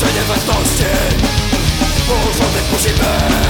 musi żyć własności Porządek musi być